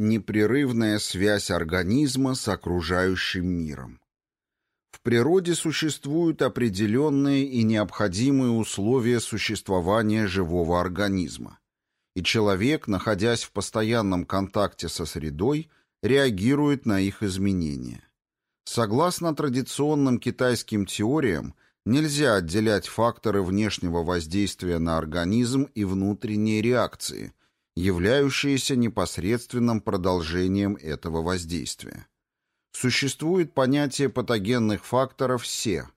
Непрерывная связь организма с окружающим миром. В природе существуют определенные и необходимые условия существования живого организма, и человек, находясь в постоянном контакте со средой, реагирует на их изменения. Согласно традиционным китайским теориям, нельзя отделять факторы внешнего воздействия на организм и внутренние реакции, являющиеся непосредственным продолжением этого воздействия. Существует понятие патогенных факторов «се».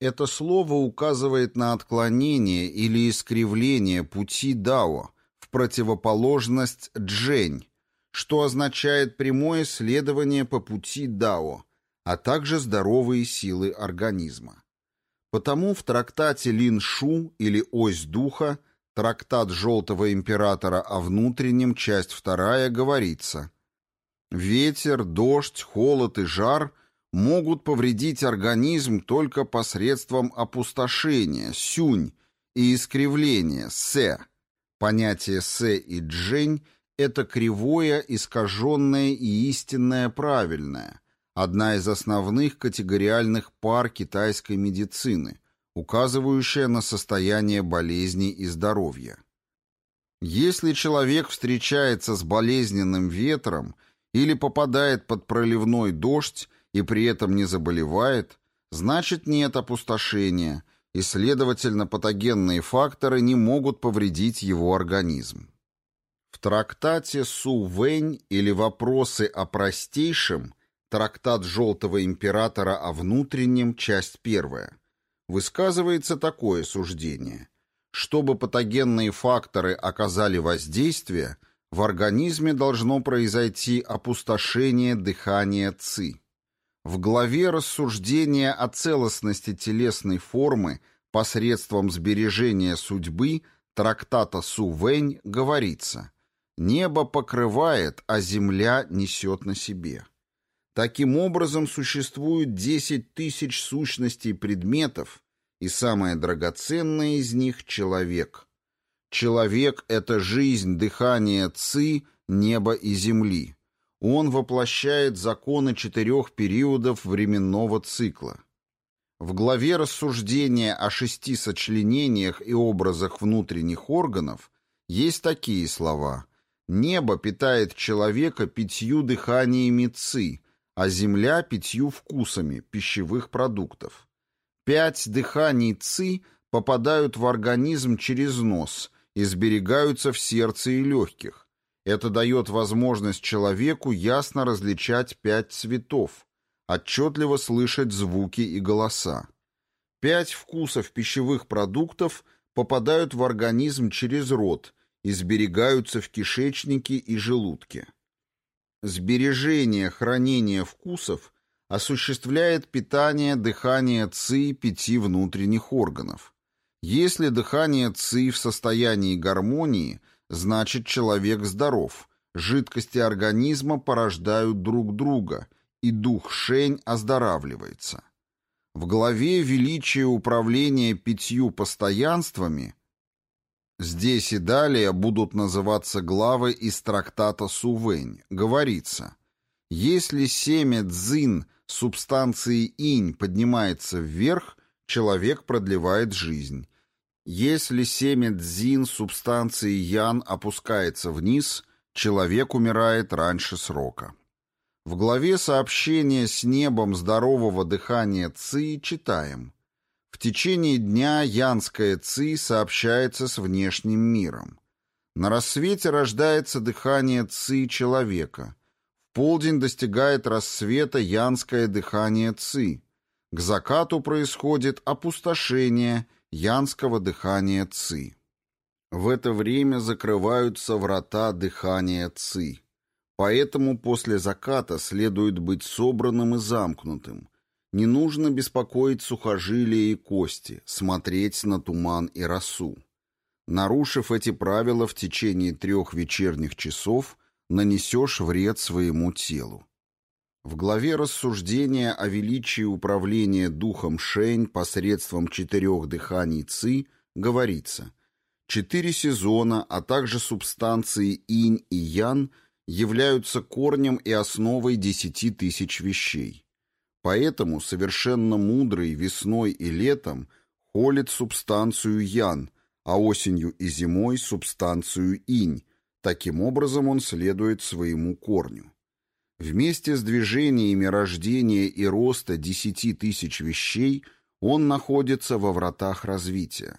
Это слово указывает на отклонение или искривление пути дао в противоположность джень, что означает прямое следование по пути дао, а также здоровые силы организма. Потому в трактате Лин Шу или «Ось духа» трактат Желтого Императора о внутреннем, часть вторая, говорится «Ветер, дождь, холод и жар могут повредить организм только посредством опустошения, сюнь, и искривления, се». Понятие «се» и «джень» — это кривое, искаженное и истинное правильное — одна из основных категориальных пар китайской медицины, указывающая на состояние болезни и здоровья. Если человек встречается с болезненным ветром или попадает под проливной дождь и при этом не заболевает, значит нет опустошения, и, следовательно, патогенные факторы не могут повредить его организм. В трактате Су Вэнь или «Вопросы о простейшем» Трактат Желтого Императора о внутреннем, часть первая. Высказывается такое суждение. Чтобы патогенные факторы оказали воздействие, в организме должно произойти опустошение дыхания ЦИ. В главе рассуждения о целостности телесной формы посредством сбережения судьбы трактата Су Вэнь говорится «Небо покрывает, а земля несет на себе». Таким образом, существует 10 тысяч сущностей предметов, и самое драгоценное из них — человек. Человек — это жизнь, дыхание ци, неба и земли. Он воплощает законы четырех периодов временного цикла. В главе рассуждения о шести сочленениях и образах внутренних органов есть такие слова. «Небо питает человека пятью дыханиями ци», а земля пятью вкусами пищевых продуктов. Пять дыханий ци попадают в организм через нос и сберегаются в сердце и легких. Это дает возможность человеку ясно различать пять цветов, отчетливо слышать звуки и голоса. Пять вкусов пищевых продуктов попадают в организм через рот и сберегаются в кишечнике и желудке. Сбережение хранение вкусов осуществляет питание дыхания ЦИ пяти внутренних органов. Если дыхание ЦИ в состоянии гармонии, значит человек здоров, жидкости организма порождают друг друга, и дух Шень оздоравливается. В главе «Величие управления пятью постоянствами» Здесь и далее будут называться главы из трактата Сувэнь. Говорится, если семя дзин субстанции инь поднимается вверх, человек продлевает жизнь. Если семя дзин субстанции ян опускается вниз, человек умирает раньше срока. В главе сообщения с небом здорового дыхания Ци читаем – в течение дня янская ци сообщается с внешним миром. На рассвете рождается дыхание ци человека. В полдень достигает рассвета янское дыхание ци. К закату происходит опустошение янского дыхания ци. В это время закрываются врата дыхания ци. Поэтому после заката следует быть собранным и замкнутым – не нужно беспокоить сухожилия и кости, смотреть на туман и росу. Нарушив эти правила в течение трех вечерних часов, нанесешь вред своему телу. В главе рассуждения о величии управления духом Шень посредством четырех дыханий Ци говорится, четыре сезона, а также субстанции инь и ян являются корнем и основой десяти тысяч вещей. Поэтому совершенно мудрый весной и летом холит субстанцию ян, а осенью и зимой субстанцию инь. Таким образом он следует своему корню. Вместе с движениями рождения и роста десяти тысяч вещей он находится во вратах развития.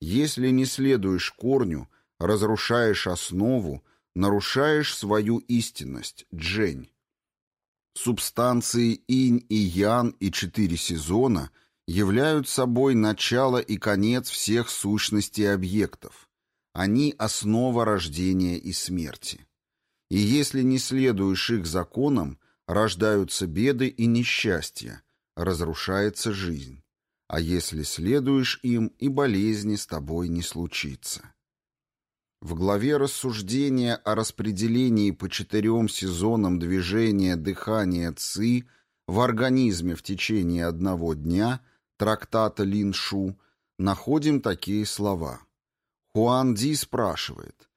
Если не следуешь корню, разрушаешь основу, нарушаешь свою истинность, джень. Субстанции инь и ян и четыре сезона являют собой начало и конец всех сущностей объектов. Они – основа рождения и смерти. И если не следуешь их законам, рождаются беды и несчастья, разрушается жизнь. А если следуешь им, и болезни с тобой не случится. В главе рассуждения о распределении по четырем сезонам движения дыхания ЦИ в организме в течение одного дня трактата Линшу находим такие слова. Хуан Ди спрашивает,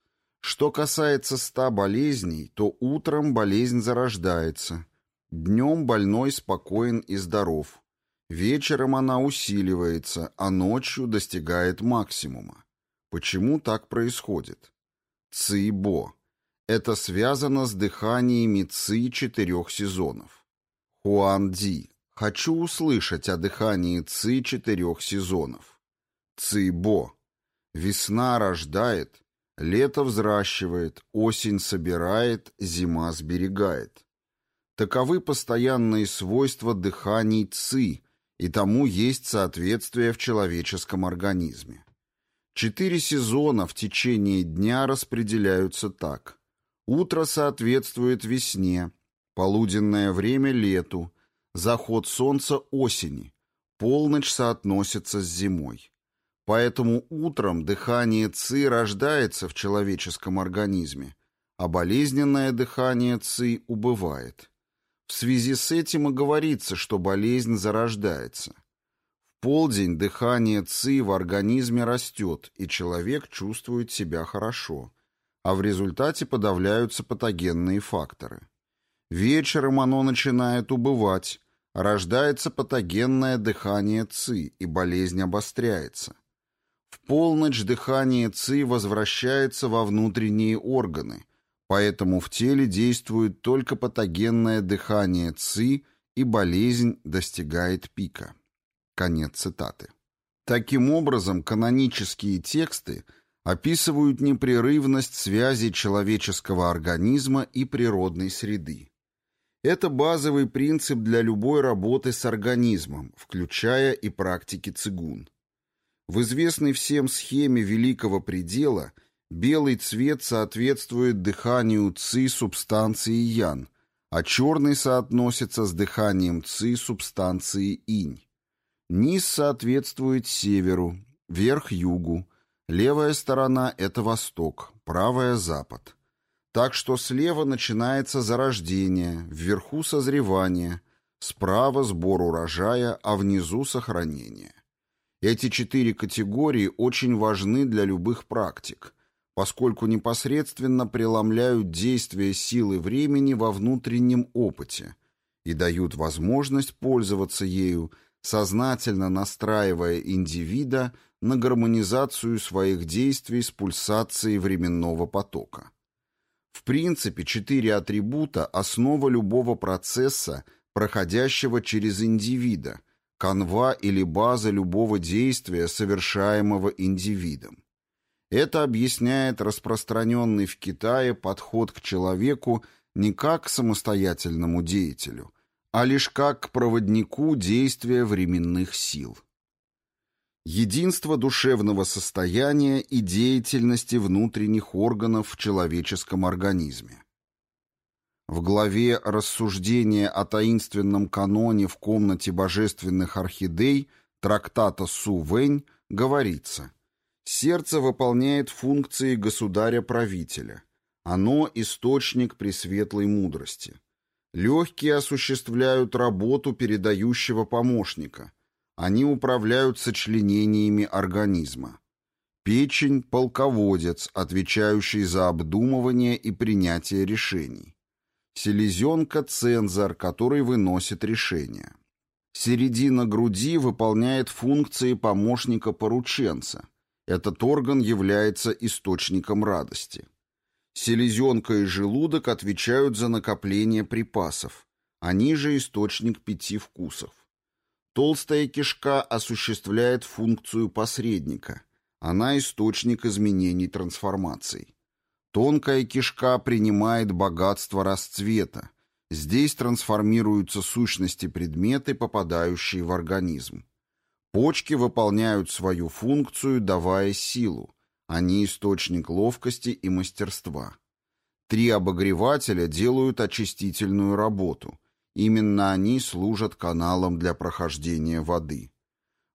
что касается ста болезней, то утром болезнь зарождается, днем больной спокоен и здоров, вечером она усиливается, а ночью достигает максимума. Почему так происходит? Ци-бо. Это связано с дыханиями ци четырех сезонов. Хуан-ди. Хочу услышать о дыхании ци четырех сезонов. Ци-бо. Весна рождает, лето взращивает, осень собирает, зима сберегает. Таковы постоянные свойства дыханий ци, и тому есть соответствие в человеческом организме. Четыре сезона в течение дня распределяются так. Утро соответствует весне, полуденное время — лету, заход солнца — осени, полночь соотносится с зимой. Поэтому утром дыхание ЦИ рождается в человеческом организме, а болезненное дыхание ЦИ убывает. В связи с этим и говорится, что болезнь зарождается полдень дыхание ЦИ в организме растет, и человек чувствует себя хорошо, а в результате подавляются патогенные факторы. Вечером оно начинает убывать, рождается патогенное дыхание ЦИ, и болезнь обостряется. В полночь дыхание ЦИ возвращается во внутренние органы, поэтому в теле действует только патогенное дыхание ЦИ, и болезнь достигает пика. Конец цитаты. Таким образом, канонические тексты описывают непрерывность связи человеческого организма и природной среды. Это базовый принцип для любой работы с организмом, включая и практики цигун. В известной всем схеме великого предела белый цвет соответствует дыханию ци субстанции ян, а черный соотносится с дыханием ци субстанции инь. Низ соответствует северу, верх – югу, левая сторона – это восток, правая – запад. Так что слева начинается зарождение, вверху – созревание, справа – сбор урожая, а внизу – сохранение. Эти четыре категории очень важны для любых практик, поскольку непосредственно преломляют действие силы времени во внутреннем опыте и дают возможность пользоваться ею – сознательно настраивая индивида на гармонизацию своих действий с пульсацией временного потока. В принципе, четыре атрибута – основа любого процесса, проходящего через индивида, канва или база любого действия, совершаемого индивидом. Это объясняет распространенный в Китае подход к человеку не как к самостоятельному деятелю – а лишь как к проводнику действия временных сил. Единство душевного состояния и деятельности внутренних органов в человеческом организме. В главе «Рассуждение о таинственном каноне в комнате божественных орхидей» трактата Су Вэнь говорится «Сердце выполняет функции государя-правителя. Оно – источник пресветлой мудрости». Легкие осуществляют работу передающего помощника. Они управляют сочленениями организма. Печень – полководец, отвечающий за обдумывание и принятие решений. Селезенка – цензор, который выносит решения. Середина груди выполняет функции помощника-порученца. Этот орган является источником радости. Селезенка и желудок отвечают за накопление припасов. Они же источник пяти вкусов. Толстая кишка осуществляет функцию посредника. Она источник изменений трансформаций. Тонкая кишка принимает богатство расцвета. Здесь трансформируются сущности предметы, попадающие в организм. Почки выполняют свою функцию, давая силу. Они источник ловкости и мастерства. Три обогревателя делают очистительную работу. Именно они служат каналом для прохождения воды.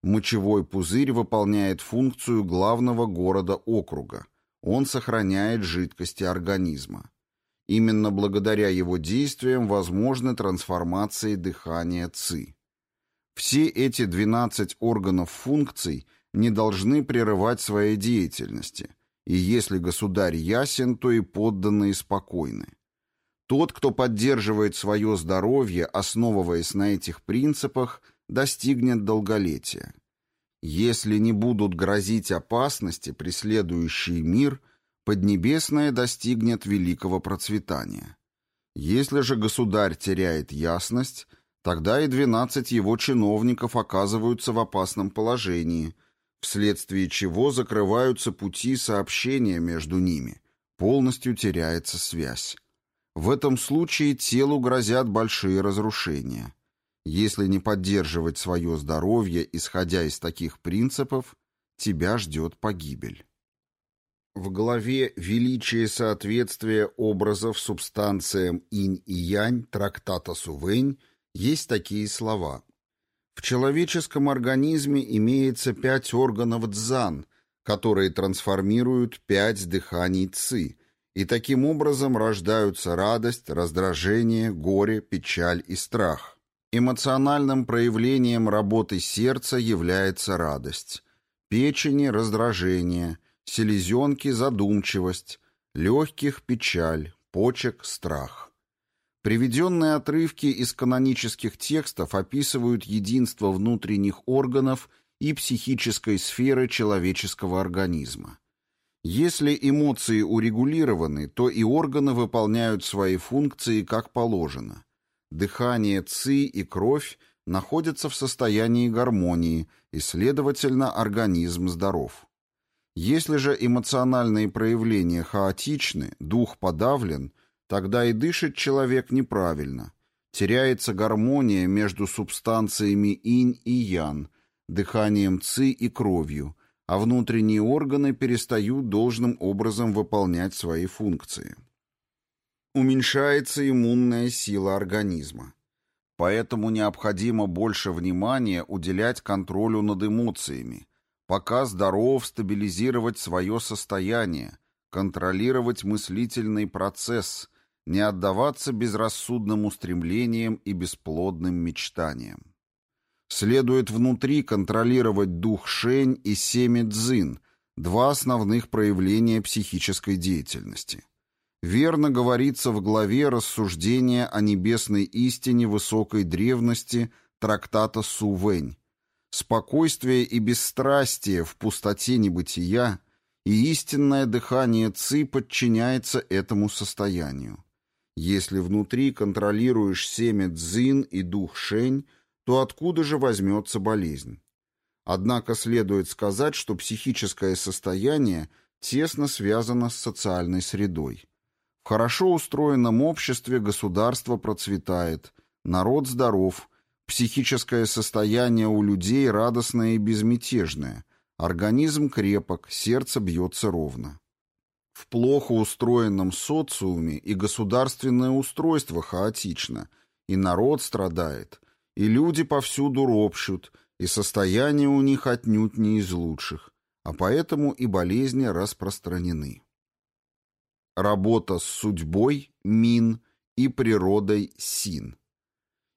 Мочевой пузырь выполняет функцию главного города округа. Он сохраняет жидкости организма. Именно благодаря его действиям возможны трансформации дыхания ЦИ. Все эти 12 органов функций не должны прерывать своей деятельности, и если государь ясен, то и подданные спокойны. Тот, кто поддерживает свое здоровье, основываясь на этих принципах, достигнет долголетия. Если не будут грозить опасности, преследующие мир, Поднебесное достигнет великого процветания. Если же государь теряет ясность, Тогда и двенадцать его чиновников оказываются в опасном положении, вследствие чего закрываются пути сообщения между ними, полностью теряется связь. В этом случае телу грозят большие разрушения. Если не поддерживать свое здоровье, исходя из таких принципов, тебя ждет погибель. В главе «Величие соответствия образов субстанциям инь и янь» трактата Сувень есть такие слова. В человеческом организме имеется пять органов дзан, которые трансформируют пять дыханий ци, и таким образом рождаются радость, раздражение, горе, печаль и страх. Эмоциональным проявлением работы сердца является радость, печени – раздражение, селезенки – задумчивость, легких – печаль, почек – страх. Приведенные отрывки из канонических текстов описывают единство внутренних органов и психической сферы человеческого организма. Если эмоции урегулированы, то и органы выполняют свои функции как положено. Дыхание, ци и кровь находятся в состоянии гармонии, и, следовательно, организм здоров. Если же эмоциональные проявления хаотичны, дух подавлен – Тогда и дышит человек неправильно. Теряется гармония между субстанциями инь и ян, дыханием ци и кровью, а внутренние органы перестают должным образом выполнять свои функции. Уменьшается иммунная сила организма. Поэтому необходимо больше внимания уделять контролю над эмоциями, пока здоров стабилизировать свое состояние, контролировать мыслительный процесс – не отдаваться безрассудным устремлениям и бесплодным мечтаниям. Следует внутри контролировать дух Шень и семя Цзин, два основных проявления психической деятельности. Верно говорится в главе рассуждения о небесной истине высокой древности трактата Сувэнь. Спокойствие и бесстрастие в пустоте небытия и истинное дыхание Ци подчиняется этому состоянию. Если внутри контролируешь семя дзин и дух шень, то откуда же возьмется болезнь? Однако следует сказать, что психическое состояние тесно связано с социальной средой. В хорошо устроенном обществе государство процветает, народ здоров, психическое состояние у людей радостное и безмятежное, организм крепок, сердце бьется ровно. В плохо устроенном социуме и государственное устройство хаотично, и народ страдает, и люди повсюду ропщут, и состояние у них отнюдь не из лучших, а поэтому и болезни распространены. Работа с судьбой – мин и природой – син.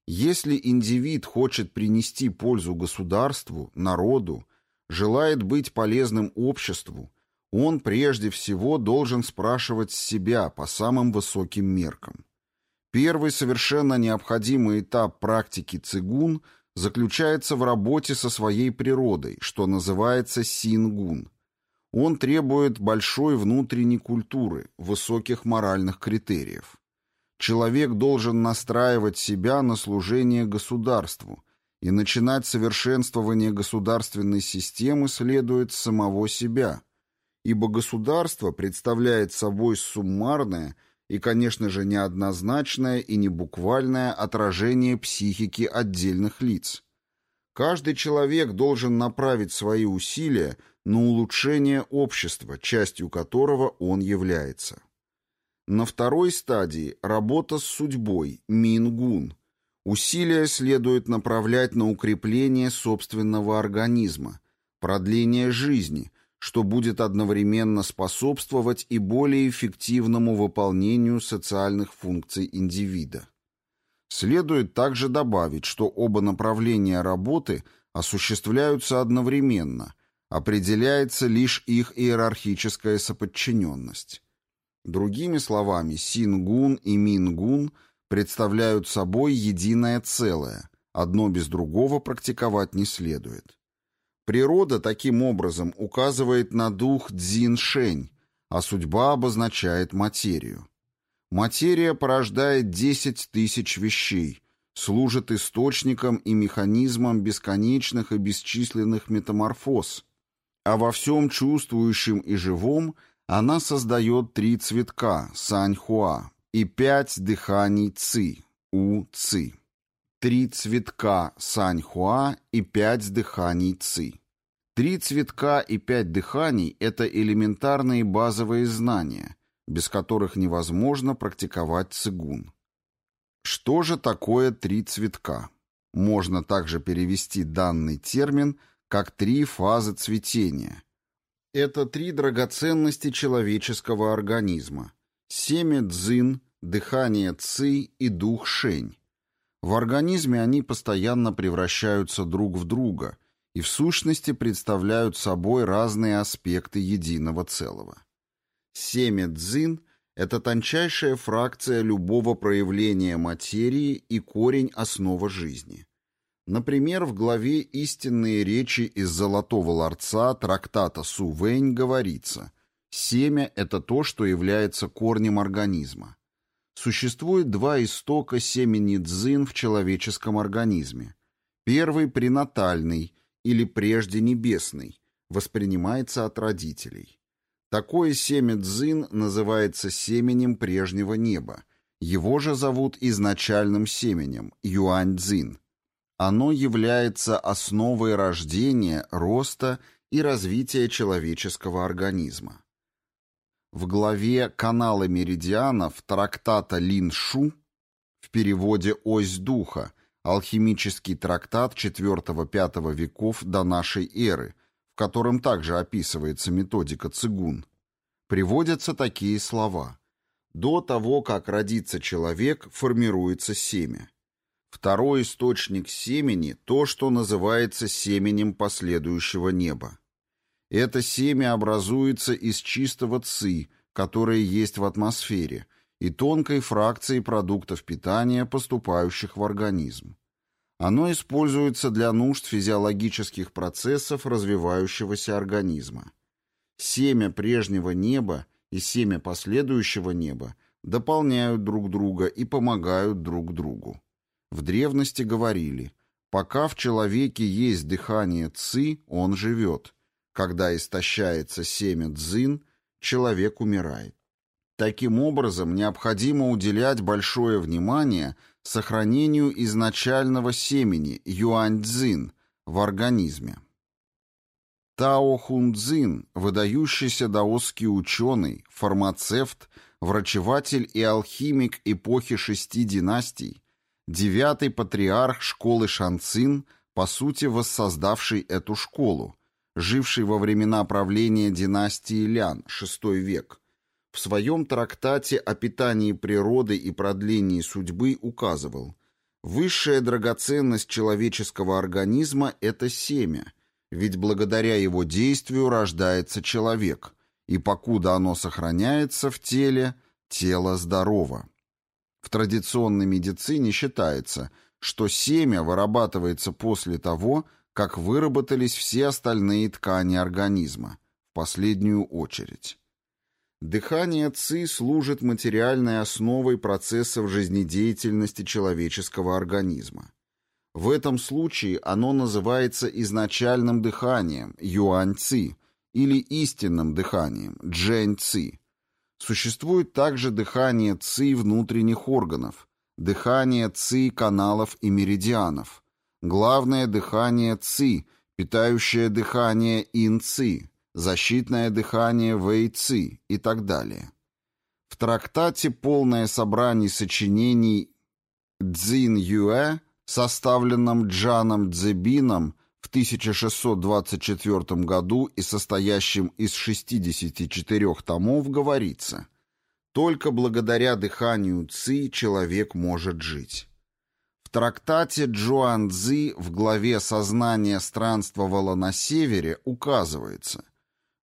Если индивид хочет принести пользу государству, народу, желает быть полезным обществу, он прежде всего должен спрашивать себя по самым высоким меркам. Первый совершенно необходимый этап практики цигун заключается в работе со своей природой, что называется сингун. Он требует большой внутренней культуры, высоких моральных критериев. Человек должен настраивать себя на служение государству, и начинать совершенствование государственной системы следует с самого себя, ибо государство представляет собой суммарное – и, конечно же, неоднозначное и не буквальное отражение психики отдельных лиц. Каждый человек должен направить свои усилия на улучшение общества, частью которого он является. На второй стадии работа с судьбой, мингун. Усилия следует направлять на укрепление собственного организма, продление жизни, что будет одновременно способствовать и более эффективному выполнению социальных функций индивида. Следует также добавить, что оба направления работы осуществляются одновременно, определяется лишь их иерархическая соподчиненность. Другими словами, сингун и мингун представляют собой единое целое, одно без другого практиковать не следует. Природа таким образом указывает на дух дзин-шень, а судьба обозначает материю. Материя порождает 10 тысяч вещей, служит источником и механизмом бесконечных и бесчисленных метаморфоз, а во всем чувствующем и живом она создает три цветка – саньхуа и пять дыханий ци – у-ци три цветка саньхуа и пять дыханий ци. Три цветка и пять дыханий – это элементарные базовые знания, без которых невозможно практиковать цигун. Что же такое три цветка? Можно также перевести данный термин как три фазы цветения. Это три драгоценности человеческого организма – семя дзин, дыхание ци и дух шень. В организме они постоянно превращаются друг в друга – и в сущности представляют собой разные аспекты единого целого. Семя дзин – это тончайшая фракция любого проявления материи и корень основы жизни. Например, в главе «Истинные речи из Золотого ларца» трактата Су Вэнь говорится «Семя – это то, что является корнем организма». Существует два истока семени дзин в человеческом организме. Первый – пренатальный – или прежде небесный, воспринимается от родителей. Такое семя дзин называется семенем прежнего неба. Его же зовут изначальным семенем – юань-дзин. Оно является основой рождения, роста и развития человеческого организма. В главе «Каналы меридианов» трактата Лин Шу в переводе «Ось духа» алхимический трактат IV-V веков до нашей эры, в котором также описывается методика цигун, приводятся такие слова. До того, как родится человек, формируется семя. Второй источник семени – то, что называется семенем последующего неба. Это семя образуется из чистого ци, которое есть в атмосфере, и тонкой фракции продуктов питания, поступающих в организм. Оно используется для нужд физиологических процессов развивающегося организма. Семя прежнего неба и семя последующего неба дополняют друг друга и помогают друг другу. В древности говорили, пока в человеке есть дыхание ци, он живет. Когда истощается семя дзин, человек умирает. Таким образом, необходимо уделять большое внимание сохранению изначального семени юань-дзин в организме. Тао Хун-дзин, выдающийся даосский ученый, фармацевт, врачеватель и алхимик эпохи шести династий, девятый патриарх школы Шанцин, по сути воссоздавший эту школу, живший во времена правления династии Лян, VI век, в своем трактате о питании природы и продлении судьбы указывал, высшая драгоценность человеческого организма – это семя, ведь благодаря его действию рождается человек, и покуда оно сохраняется в теле, тело здорово. В традиционной медицине считается, что семя вырабатывается после того, как выработались все остальные ткани организма, в последнюю очередь. Дыхание ЦИ служит материальной основой процессов жизнедеятельности человеческого организма. В этом случае оно называется изначальным дыханием, юань-ци, или истинным дыханием, джэнь-ци. Существует также дыхание ци внутренних органов, дыхание ци каналов и меридианов, главное дыхание ци, питающее дыхание ин-ци, защитное дыхание Вэй-Ци и так далее. В трактате «Полное собрание сочинений Цзин Юэ», составленном Джаном Цзебином в 1624 году и состоящем из 64 томов, говорится «Только благодаря дыханию Ци человек может жить». В трактате Джуан Цзи в главе «Сознание странствовало на севере» указывается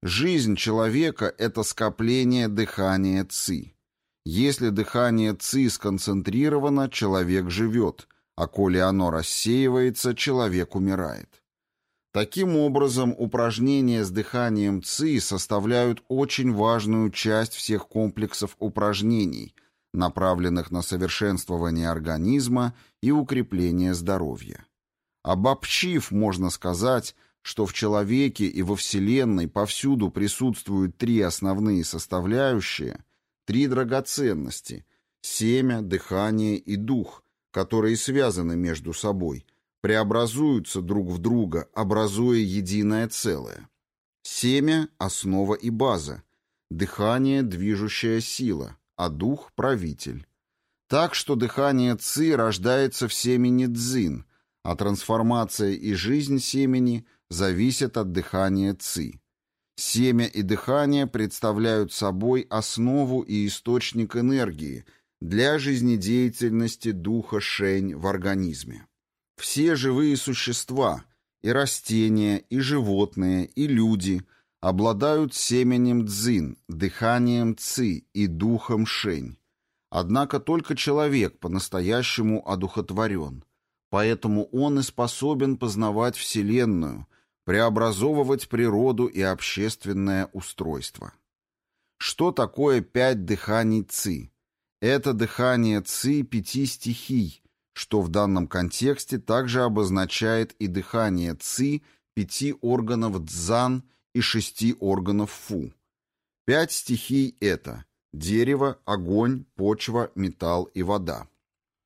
Жизнь человека – это скопление дыхания ци. Если дыхание ци сконцентрировано, человек живет, а коли оно рассеивается, человек умирает. Таким образом, упражнения с дыханием ЦИ составляют очень важную часть всех комплексов упражнений, направленных на совершенствование организма и укрепление здоровья. Обобщив, можно сказать, что в человеке и во Вселенной повсюду присутствуют три основные составляющие, три драгоценности – семя, дыхание и дух, которые связаны между собой, преобразуются друг в друга, образуя единое целое. Семя – основа и база, дыхание – движущая сила, а дух – правитель. Так что дыхание Ци рождается в семени Цзин, а трансформация и жизнь семени – зависят от дыхания ЦИ. Семя и дыхание представляют собой основу и источник энергии для жизнедеятельности духа Шень в организме. Все живые существа, и растения, и животные, и люди обладают семенем Цзин, дыханием Ци и духом Шень. Однако только человек по-настоящему одухотворен, поэтому он и способен познавать Вселенную – преобразовывать природу и общественное устройство. Что такое пять дыханий ци? Это дыхание ци пяти стихий, что в данном контексте также обозначает и дыхание ци пяти органов дзан и шести органов фу. Пять стихий — это дерево, огонь, почва, металл и вода.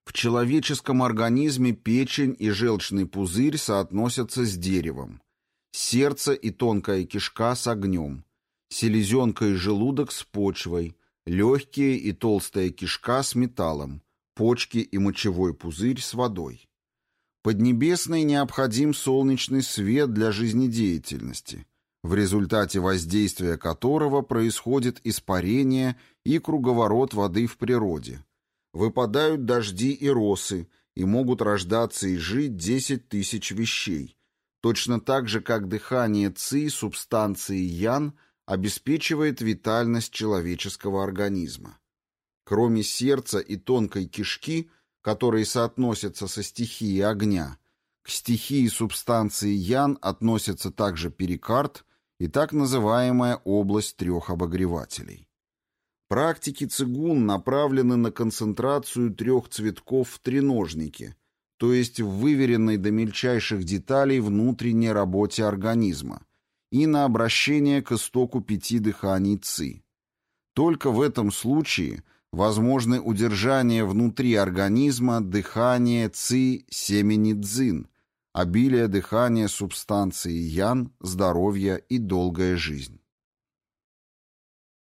В человеческом организме печень и желчный пузырь соотносятся с деревом, сердце и тонкая кишка с огнем, селезенка и желудок с почвой, легкие и толстая кишка с металлом, почки и мочевой пузырь с водой. Поднебесной необходим солнечный свет для жизнедеятельности, в результате воздействия которого происходит испарение и круговорот воды в природе. Выпадают дожди и росы, и могут рождаться и жить 10 тысяч вещей, Точно так же, как дыхание ци субстанции ян обеспечивает витальность человеческого организма. Кроме сердца и тонкой кишки, которые соотносятся со стихией огня, к стихии субстанции ян относятся также перикард и так называемая область трех обогревателей. Практики цигун направлены на концентрацию трех цветков в треножнике – то есть в выверенной до мельчайших деталей внутренней работе организма, и на обращение к истоку пяти дыханий ЦИ. Только в этом случае возможны удержание внутри организма дыхания ЦИ семени дзин, обилие дыхания субстанции ян, здоровье и долгая жизнь.